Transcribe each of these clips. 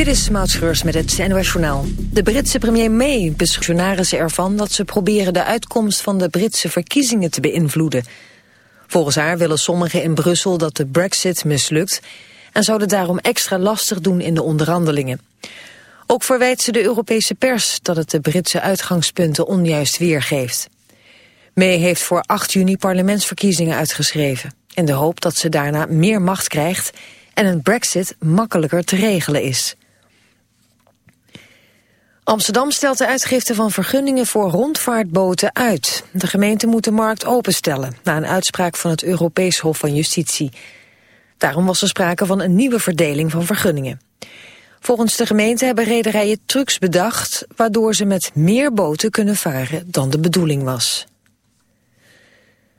Dit is Mautschreurs met het NOS Journaal. De Britse premier May beschuldigt ervan dat ze proberen de uitkomst van de Britse verkiezingen te beïnvloeden. Volgens haar willen sommigen in Brussel dat de brexit mislukt en zouden daarom extra lastig doen in de onderhandelingen. Ook verwijt ze de Europese pers dat het de Britse uitgangspunten onjuist weergeeft. May heeft voor 8 juni parlementsverkiezingen uitgeschreven... in de hoop dat ze daarna meer macht krijgt en een brexit makkelijker te regelen is. Amsterdam stelt de uitgifte van vergunningen voor rondvaartboten uit. De gemeente moet de markt openstellen... na een uitspraak van het Europees Hof van Justitie. Daarom was er sprake van een nieuwe verdeling van vergunningen. Volgens de gemeente hebben rederijen trucs bedacht... waardoor ze met meer boten kunnen varen dan de bedoeling was.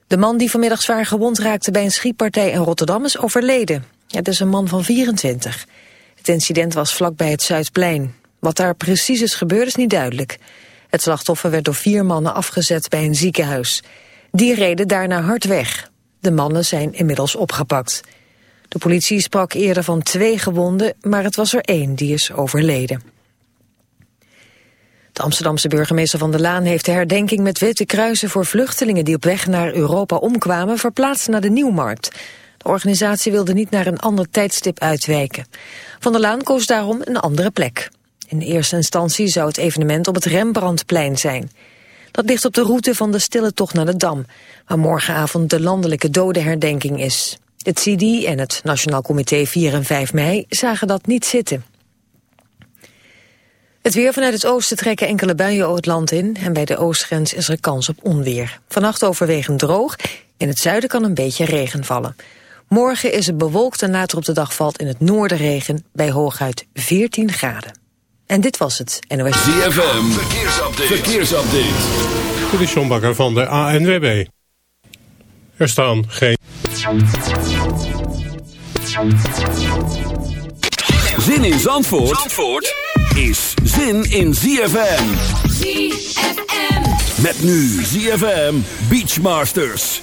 De man die vanmiddag zwaar gewond raakte bij een schietpartij in Rotterdam is overleden. Het is een man van 24. Het incident was vlakbij het Zuidplein. Wat daar precies is gebeurd is niet duidelijk. Het slachtoffer werd door vier mannen afgezet bij een ziekenhuis. Die reden daarna hard weg. De mannen zijn inmiddels opgepakt. De politie sprak eerder van twee gewonden, maar het was er één die is overleden. De Amsterdamse burgemeester Van der Laan heeft de herdenking met witte kruisen voor vluchtelingen die op weg naar Europa omkwamen verplaatst naar de Nieuwmarkt. De organisatie wilde niet naar een ander tijdstip uitwijken. Van der Laan koos daarom een andere plek. In eerste instantie zou het evenement op het Rembrandtplein zijn. Dat ligt op de route van de stille tocht naar de Dam, waar morgenavond de landelijke dodenherdenking is. Het CD en het Nationaal Comité 4 en 5 mei zagen dat niet zitten. Het weer vanuit het oosten trekken enkele buien het land in... en bij de oostgrens is er kans op onweer. Vannacht overwegend droog, in het zuiden kan een beetje regen vallen. Morgen is het bewolkt en later op de dag valt in het noorden regen... bij hooguit 14 graden. En dit was het NOS. ZFM, verkeersupdate. verkeersupdate. Dit is John Bakker van de ANWB. Er staan geen... Zin in Zandvoort, Zandvoort is zin in ZFM. ZFM. Met nu ZFM Beachmasters.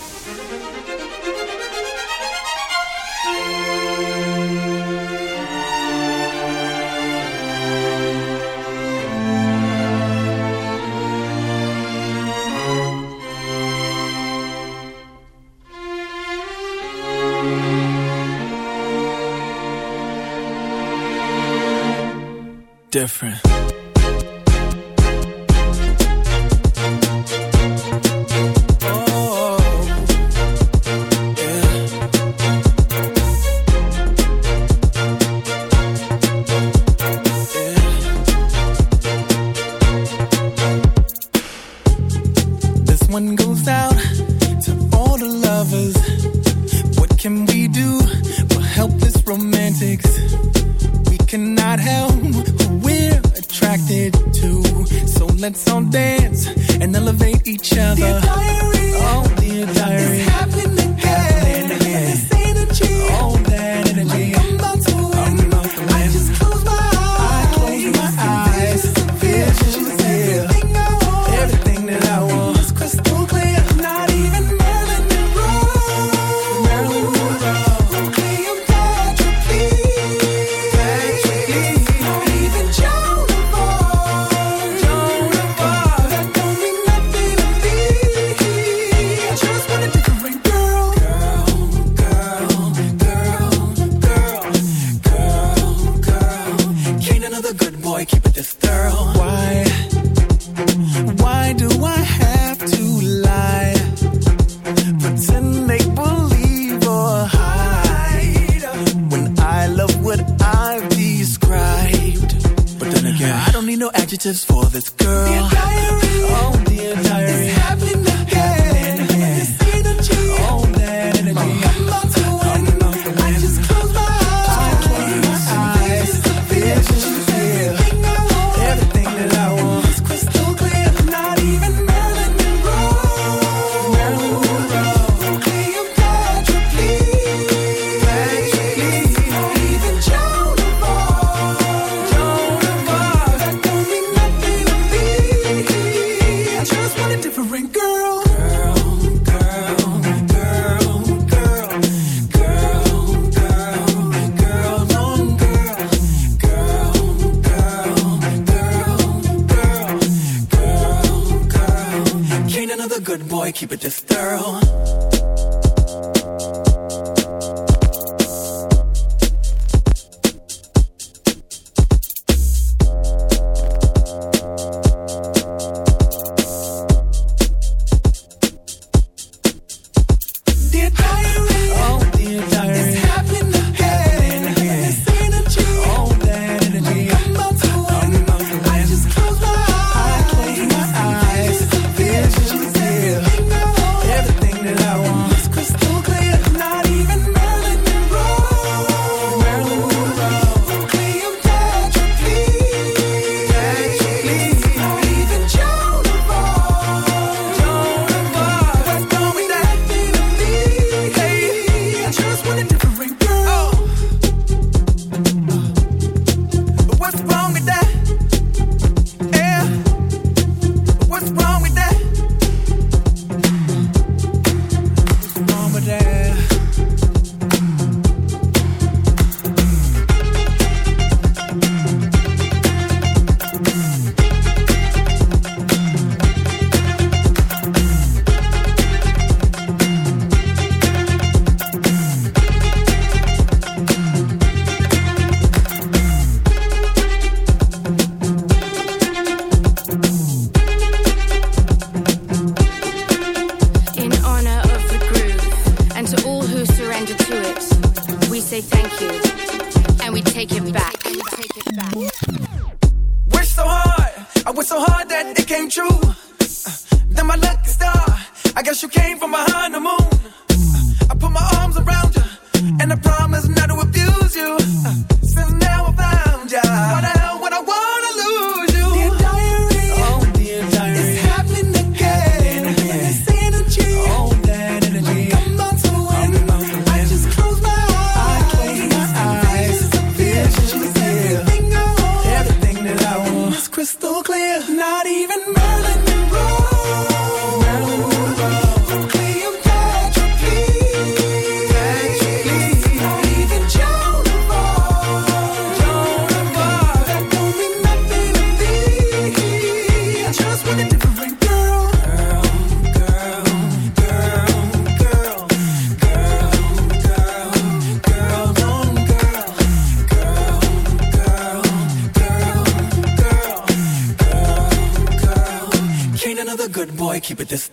Different. keep it this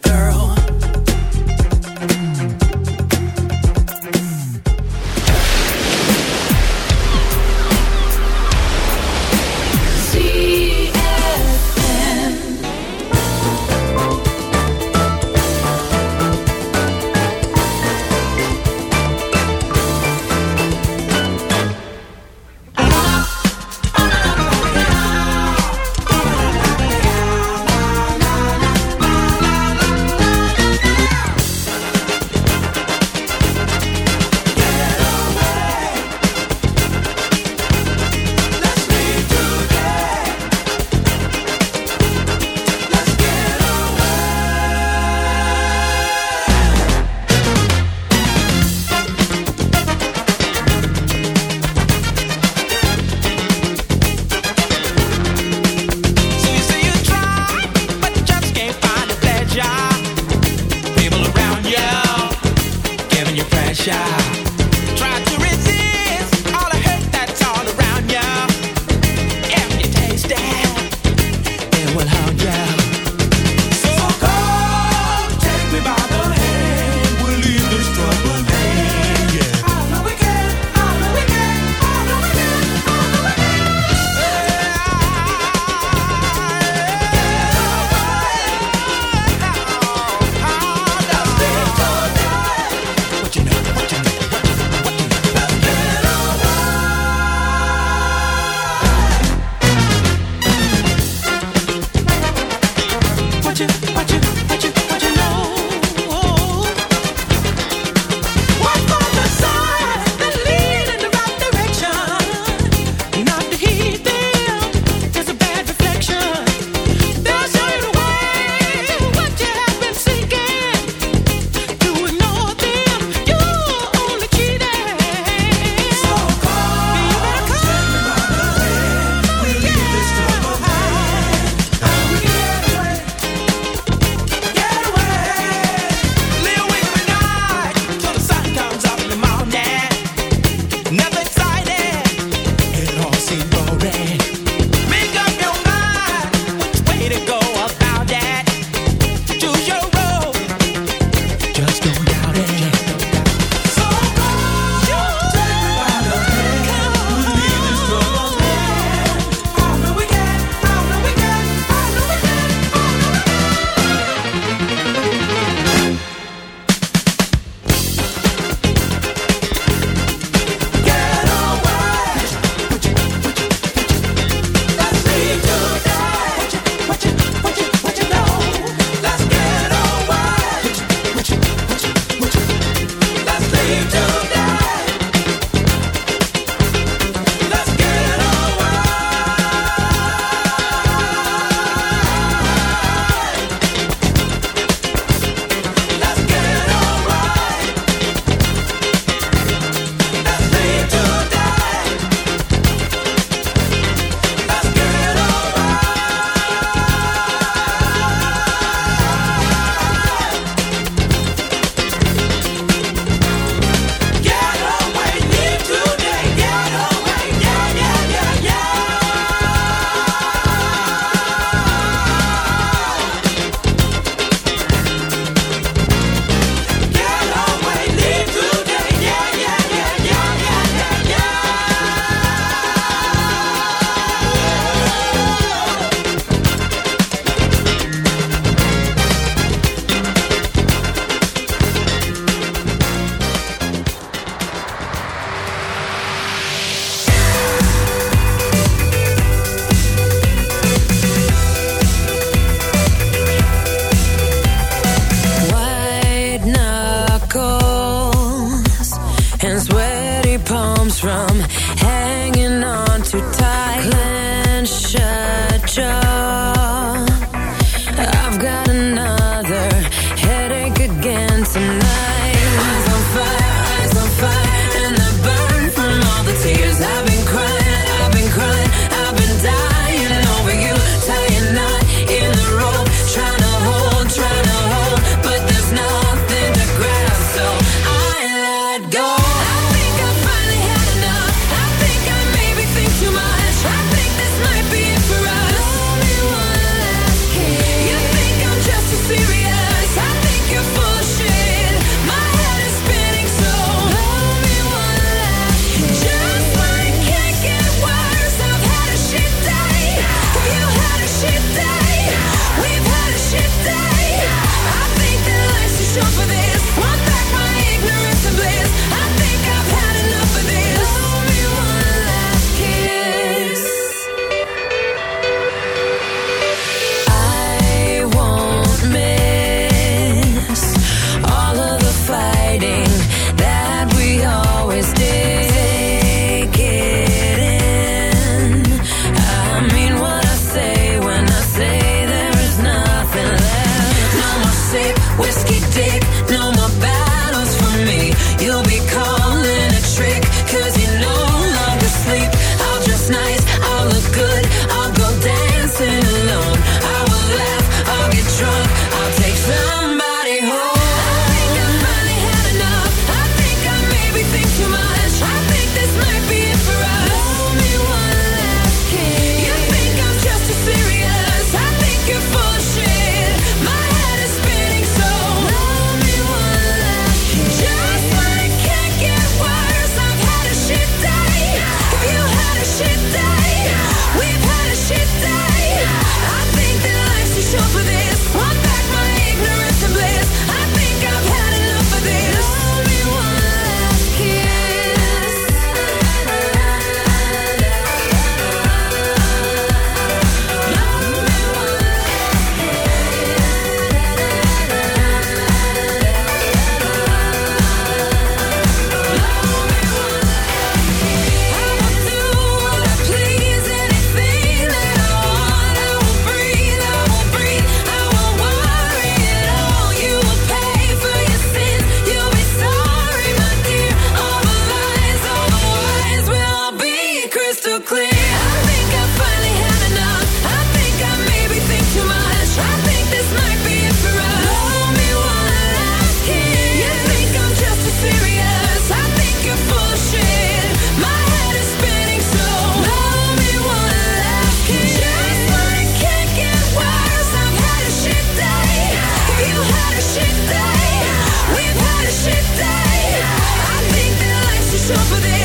for this.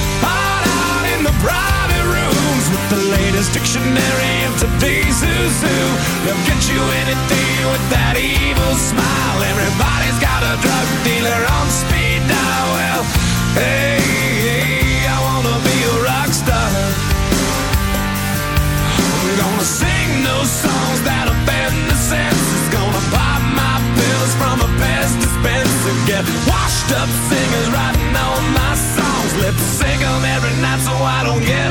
latest dictionary of today's who's who. They'll get you anything with that evil smile. Everybody's got a drug dealer on speed dial. Well, hey, hey I wanna be a rock star. I'm gonna sing those songs that offend the senses. Gonna pop my pills from a Pez dispenser. Get washed up singers writing all my songs. Sync 'em every night so I don't get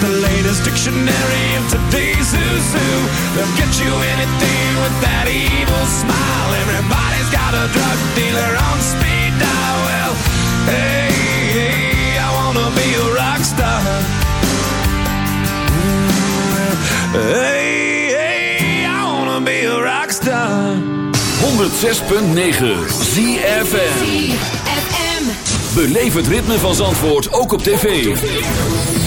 the latest dictionary of today's who's who. They'll get you anything with that evil smile. Everybody's got a drug dealer on speed dial. Well, hey, hey I wanna be a rock star. Hey, hey, I wanna be a rock star. 106.9 ZFM. Beleef het ritme van Zandvoort ook op tv.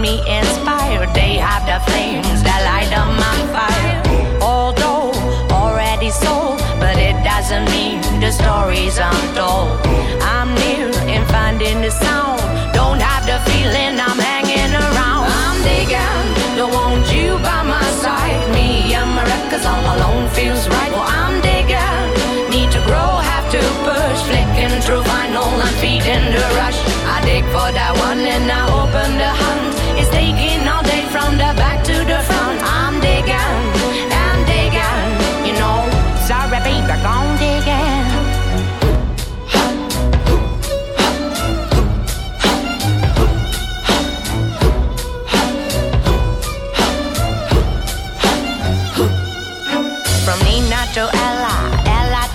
me inspired. They have the flames that light up my fire. Although already sold, but it doesn't mean the story's untold. I'm near in finding the sound. Don't have the feeling I'm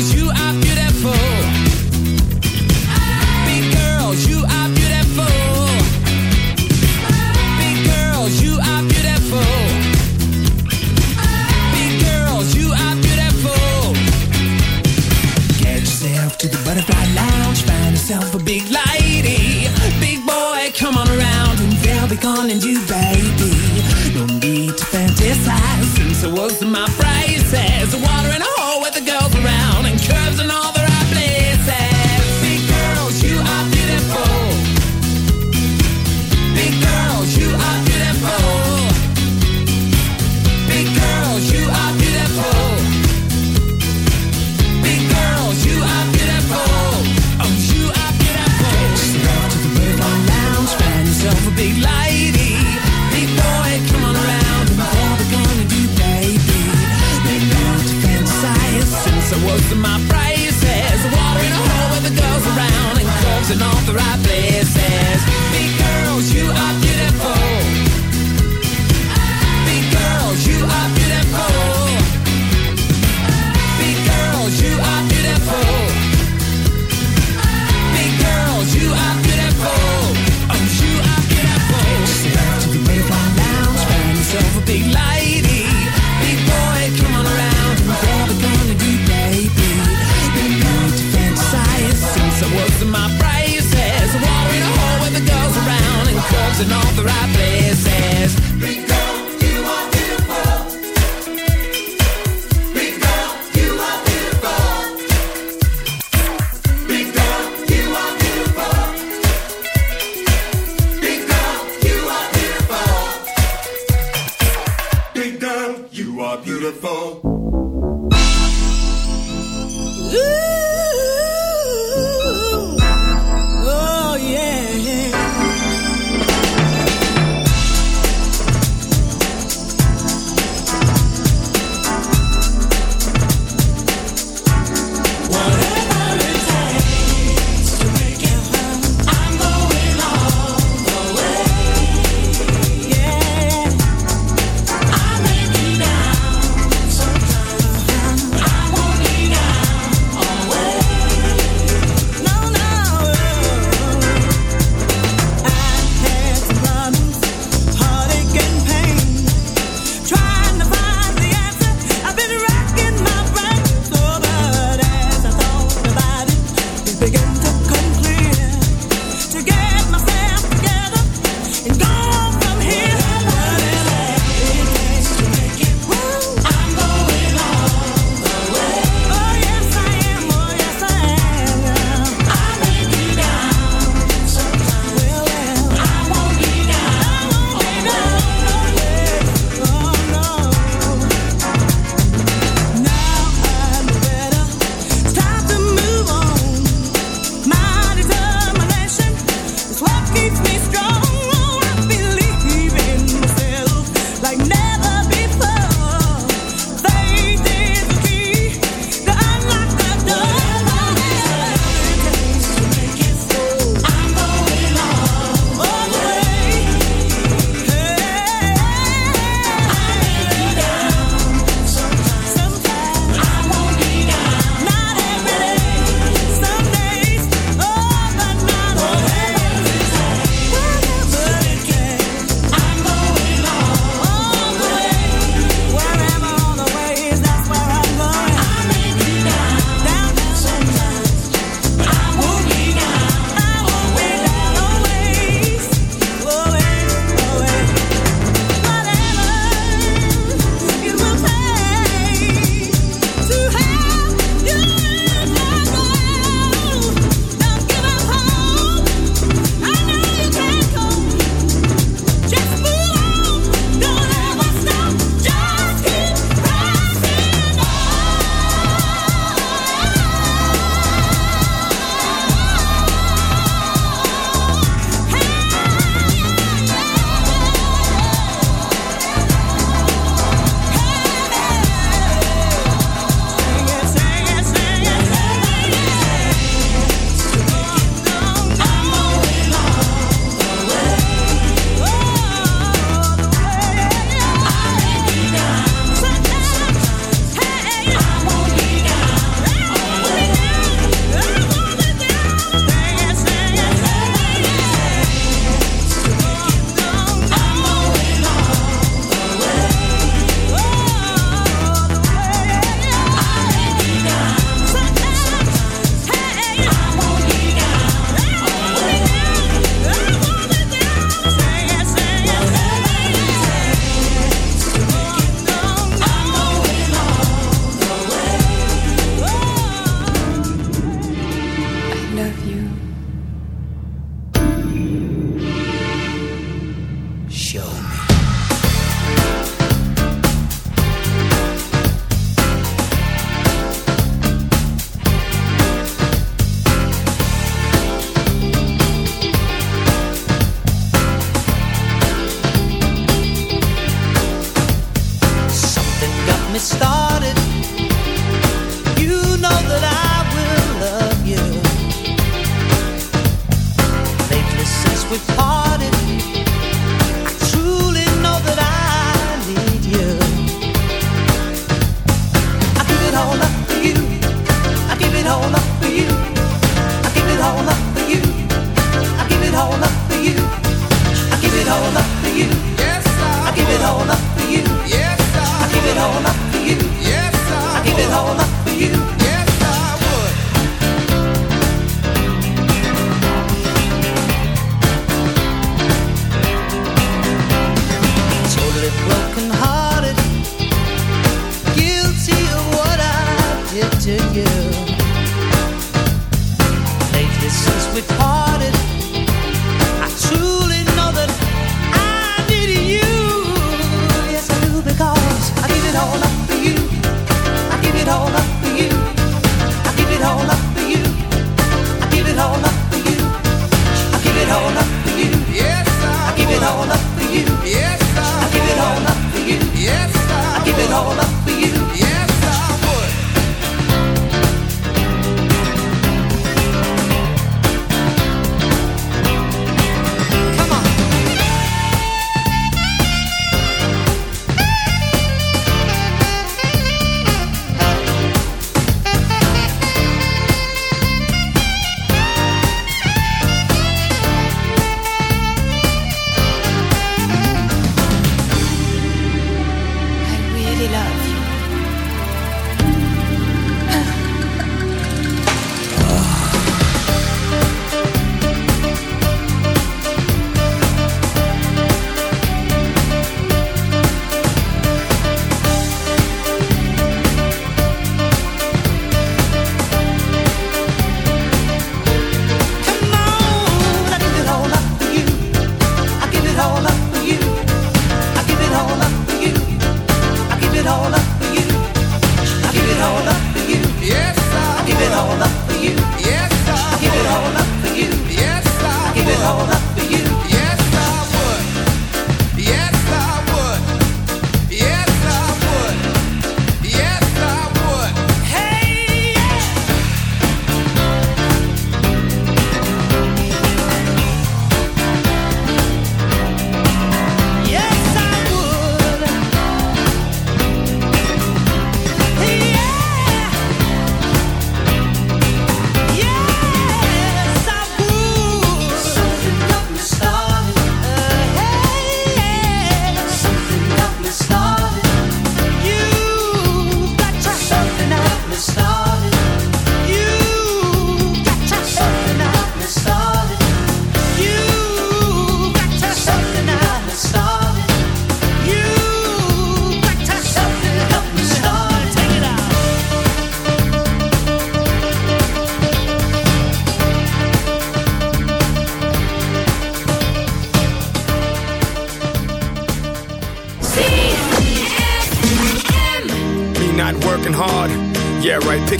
'Cause you I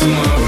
tomorrow.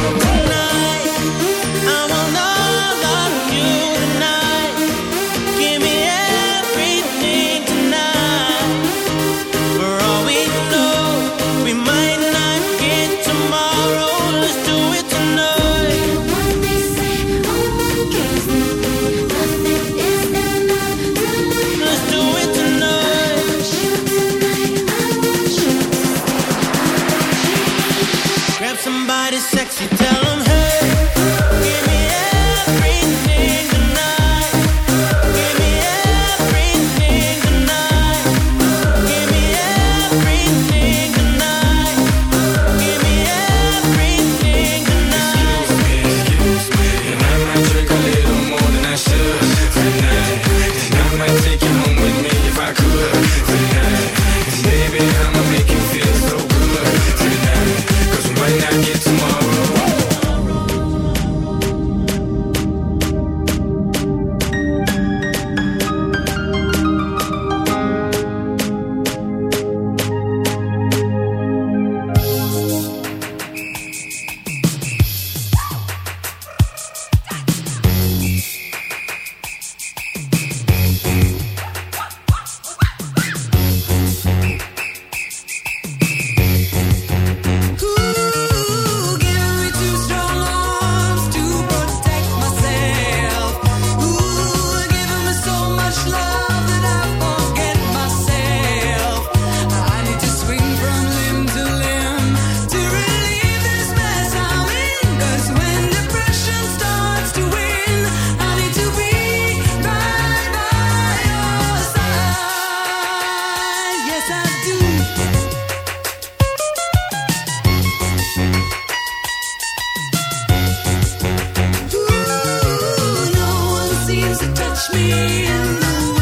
me in the.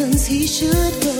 reasons he should go.